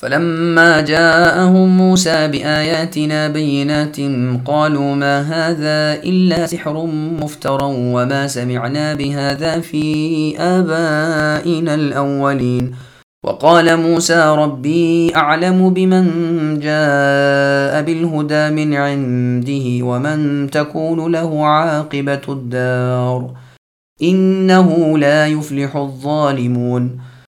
فلما جاءهم موسى بآياتنا بينات قالوا ما هذا إلا سحر مفترى وما سمعنا بهذا في آبائنا الأولين. وقال موسى ربي أعلم بمن جاء بالهدى من عنده ومن تكون له عاقبة الدار. إنه لا يفلح الظالمون.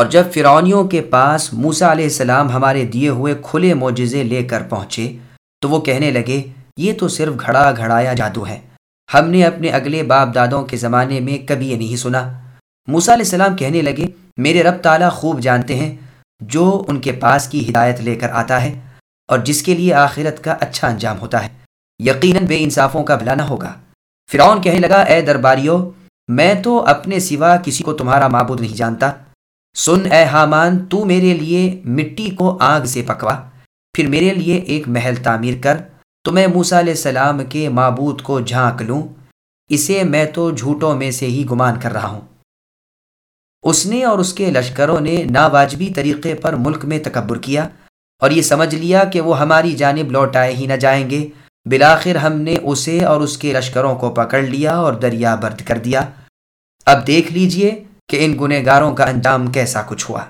اور جب فرعونیوں کے پاس موسا علیہ السلام ہمارے دیے ہوئے کھلے معجزے لے کر پہنچے، تو وہ کہنے لگے، یہ تو صرف گھڑا گھڑایا جادو ہے۔ ہم نے اپنے اگلے باپ دادوں کے زمانے میں کبھی یہ نہیں سنا۔ موسا علیہ السلام کہنے لگے، میرے رب تعالیٰ خوب جانتے ہیں، جو ان کے پاس کی ہدایت لے کر آتا ہے اور جس کے لیے آخرت کا اچھا انجام ہوتا ہے۔ یقیناً بے انصافوں کا بھلا نہ ہوگا۔ فرعون کہنے لگا، اے درباریو میں تو اپنے سوا کسی کو تمہارا معبود نہیں جانتا۔ سن اے حامان، تو میرے لیے مٹی کو آگ سے پکوا، پھر میرے لیے ایک محل تعمیر کر، تو میں موسا علیہ السلام کے معبود کو جھانک لوں، اسے میں تو جھوٹوں میں سے ہی گمان کر رہا ہوں۔ اس نے اور اس کے لشکروں نے ناواجبی طریقے پر ملک میں تکبر کیا، اور یہ سمجھ لیا کہ وہ ہماری جانب لوٹائے ہی نہ جائیں گے۔ بلاخر ہم نے اسے اور اس کے لشکروں کو پکڑ لیا اور دریا برد کر دیا۔ اب دیکھ لیجیے کہ ان گنہ گاروں کا انجام کیسا کچھ ہوا۔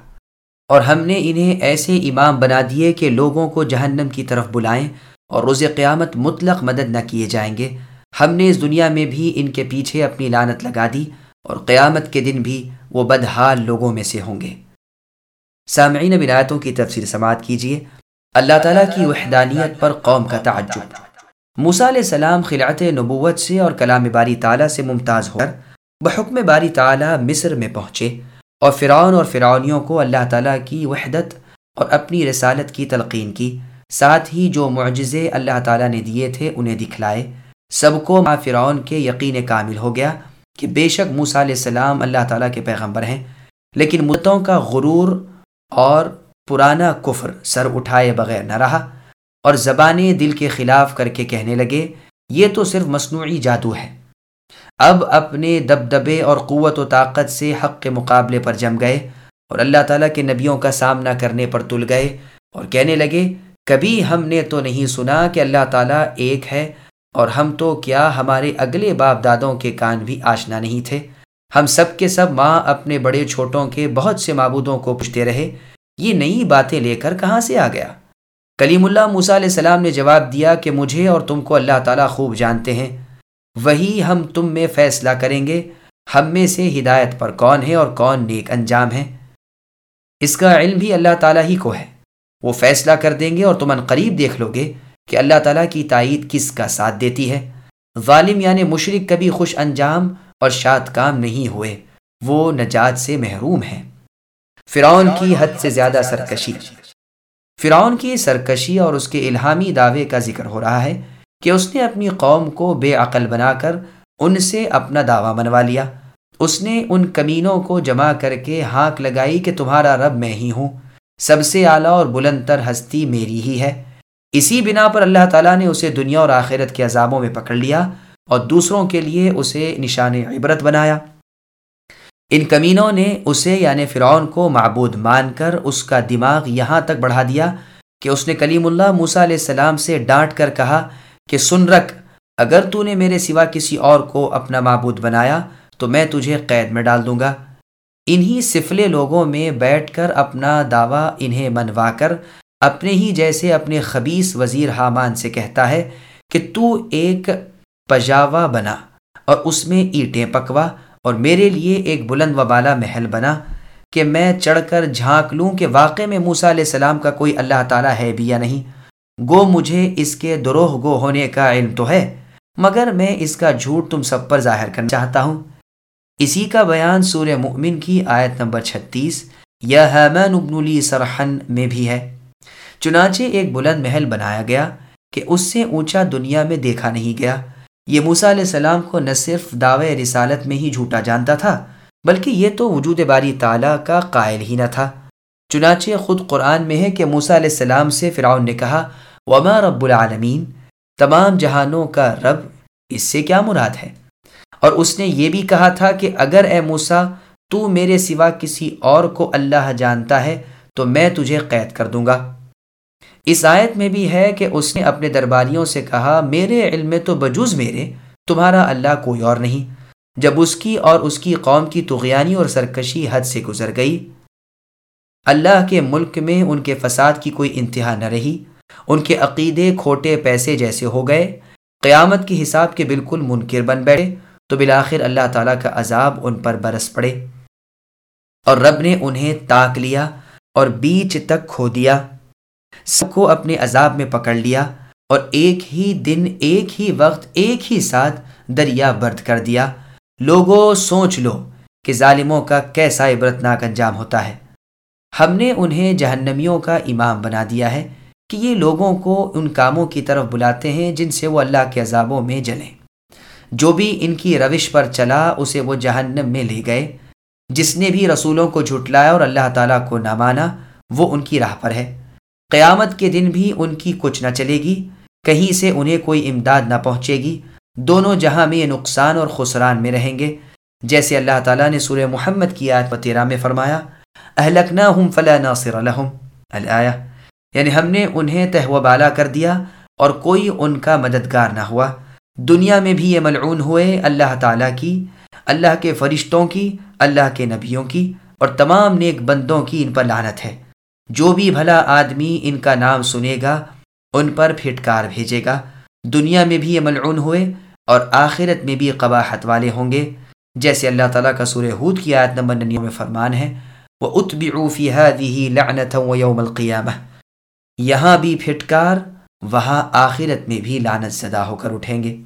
اور ہم نے انہیں ایسے امام بنا دیے کہ لوگوں کو جہنم کی طرف بلائیں اور روز قیامت مطلق مدد نہ کیے جائیں گے۔ ہم نے اس دنیا میں بھی ان کے پیچھے اپنی لانت لگا دی اور قیامت کے دن بھی وہ بدحال لوگوں میں سے ہوں گے۔ سامعین بنایتوں کی تفسیر سماعت کیجیے۔ اللہ تعالیٰ کی وحدانیت پر قوم کا تعجب۔ موسیٰ علیہ السلام خلعت نبوت سے اور کلام باری تعالیٰ سے ممتاز ہو کر بحکم باری تعالیٰ مصر میں پہنچے اور فرعون اور فرعونیوں کو اللہ تعالیٰ کی وحدت اور اپنی رسالت کی تلقین کی، ساتھ ہی جو معجزے اللہ تعالیٰ نے دیے تھے انہیں دکھلائے۔ سب کو ماں فرعون کے یقین کامل ہو گیا کہ بے شک موسیٰ علیہ السلام اللہ تعالیٰ کے پیغمبر ہیں۔ لیکن متوں کا غرور اور پرانا کفر سر اٹھائے بغیر نہ رہا اور زبانیں دل کے خلاف کر کے کہنے لگے، یہ تو صرف مصنوعی جادو ہے۔ اب اپنے دبدبے اور قوت و طاقت سے حق کے مقابلے پر جم گئے اور اللہ تعالیٰ کے نبیوں کا سامنا کرنے پر تل گئے اور کہنے لگے، کبھی ہم نے تو نہیں سنا کہ اللہ تعالیٰ ایک ہے اور ہم تو کیا ہمارے اگلے باپ دادوں کے کان بھی آشنا نہیں تھے۔ ہم سب کے سب ماں اپنے بڑے چھوٹوں کے بہت سے معبودوں کو پوچھتے رہے، یہ نئی باتیں لے کر کہاں سے آ گیا؟ کلیم اللہ موسیٰ علیہ السلام نے جواب دیا کہ مجھے اور تم کو اللہ تعالیٰ خوب جانتے ہیں۔ وہی ہم تم میں فیصلہ کریں گے۔ ہم میں سے ہدایت پر کون ہے اور کون نیک انجام ہے؟ اس کا علم بھی اللہ تعالیٰ ہی کو ہے۔ وہ فیصلہ کر دیں گے اور تم ان قریب دیکھ لو گے کہ اللہ تعالیٰ کی تائید کس کا ساتھ دیتی ہے۔ ظالم یعنی مشرق کبھی خوش انجام اور شاد کام نہیں ہوئے۔ وہ نجات سے محروم ہیں فرعون کی حد سے زیادہ سرکشی۔ فرعون کی سرکشی اور اس کے الہامی دعوے کا ذکر ہو رہا ہے۔ کہ اس نے اپنی قوم کو بے عقل بنا کر ان سے اپنا دعویٰ منوا لیا۔ اس نے ان کمینوں کو جمع کر کے ہانک لگائی کہ تمہارا رب میں ہی ہوں۔ سب سے اعلیٰ اور بلند تر ہستی میری ہی ہے۔ اسی بنا پر اللہ تعالیٰ نے اسے دنیا اور آخرت کے عذابوں میں پکڑ لیا اور دوسروں کے لیے اسے نشان عبرت بنایا۔ ان کمینوں نے اسے یعنی فرعون کو معبود مان کر اس کا دماغ یہاں تک بڑھا دیا کہ اس نے کلیم اللہ موسا علیہ السلام سے ڈانٹ کر کہا کہ سن رکھ، اگر تو نے میرے سوا کسی اور کو اپنا معبود بنایا، تو میں تجھے قید میں ڈال دوں گا۔ انہی سفلے لوگوں میں بیٹھ کر اپنا دعویٰ انہیں منوا کر، اپنے ہی جیسے اپنے خبیص وزیر حامان سے کہتا ہے کہ تو ایک پجاوا بنا اور اس میں اینٹیں پکوا اور میرے لیے ایک بلند و بالا محل بنا کہ میں چڑھ کر جھانک لوں کہ واقع میں موسا علیہ السلام کا کوئی اللہ تعالیٰ ہے بھی یا نہیں۔ گو مجھے اس کے دروہ گو ہونے کا علم تو ہے، مگر میں اس کا جھوٹ تم سب پر ظاہر کرنا چاہتا ہوں۔ اسی کا بیان سورہ مؤمن کی آیت نمبر چھتیس، یا حیمین ابن لی سرحن میں بھی ہے۔ چنانچہ ایک بلند محل بنایا گیا کہ اس سے اونچا دنیا میں دیکھا نہیں گیا۔ یہ موسا علیہ السلام کو نہ صرف دعوے رسالت میں ہی جھوٹا جانتا تھا، بلکہ یہ تو وجود باری تعالیٰ کا قائل ہی نہ تھا۔ چنانچہ خود قرآن میں ہے کہ موسا علیہ السلام سے فرعون نے کہا وما رب العالمین تمام جہانوں کا رب اس سے کیا مراد ہے؟ اور اس نے یہ بھی کہا تھا کہ اگر اے موسا تو میرے سوا کسی اور کو اللہ جانتا ہے، تو میں تجھے قید کر دوں گا۔ اس آیت میں بھی ہے کہ اس نے اپنے درباریوں سے کہا، میرے علم میں تو بجوز میرے، تمہارا اللہ کوئی اور نہیں۔ جب اس کی اور اس کی قوم کی تغیانی اور سرکشی حد سے گزر گئی، اللہ کے ملک میں ان کے فساد کی کوئی انتہا نہ رہی۔ ان کے عقیدے کھوٹے پیسے جیسے ہو گئے۔ قیامت کے حساب کے بالکل منکر بن بیٹھے، تو بالآخر اللہ تعالیٰ کا عذاب ان پر برس پڑے۔ اور رب نے انہیں تاک لیا اور بیچ تک کھو دیا۔ سب کو اپنے عذاب میں پکڑ لیا اور ایک ہی دن، ایک ہی وقت، ایک ہی ساتھ دریا برد کر دیا۔ لوگوں سوچ لو کہ ظالموں کا کیسا عبرتناک انجام ہوتا ہے۔ ہم نے انہیں جہنمیوں کا امام بنا دیا ہے۔ کہ یہ لوگوں کو ان کاموں کی طرف بلاتے ہیں جن سے وہ اللہ کے عذابوں میں جلیں۔ جو بھی ان کی روش پر چلا، اسے وہ جہنم میں لے گئے۔ جس نے بھی رسولوں کو جھٹلایا اور اللہ تعالیٰ کو نہ مانا، وہ ان کی راہ پر ہے۔ قیامت کے دن بھی ان کی کچھ نہ چلے گی، کہیں سے انہیں کوئی امداد نہ پہنچے گی۔ دونوں جہاں میں نقصان اور خسران میں رہیں گے۔ جیسے اللہ تعالیٰ نے سورہ محمد کی آیت پتیرہ میں فرمایا اہلکنا ہم فلا ناصر لہم۔ الآیہ۔ یعنی ہم نے انہیں تہو بالا کر دیا اور کوئی ان کا مددگار نہ ہوا۔ دنیا میں بھی یہ ملعون ہوئے اللہ تعالیٰ کی، اللہ کے فرشتوں کی، اللہ کے نبیوں کی اور تمام نیک بندوں کی ان پر لعنت ہے۔ جو بھی بھلا آدمی ان کا نام سنے گا، ان پر پھٹکار بھیجے گا۔ دنیا میں بھی یہ ملعون ہوئے اور آخرت میں بھی قباحت والے ہوں گے۔ جیسے اللہ تعالیٰ کا سورہ حود کی آیت نمبر ننیوں میں فرمان ہے وہ اتبی هذه لعنتا و یوم القیامہ یہاں بھی پھٹکار وہاں آخرت میں بھی لانت زدہ ہو کر اٹھیں گے۔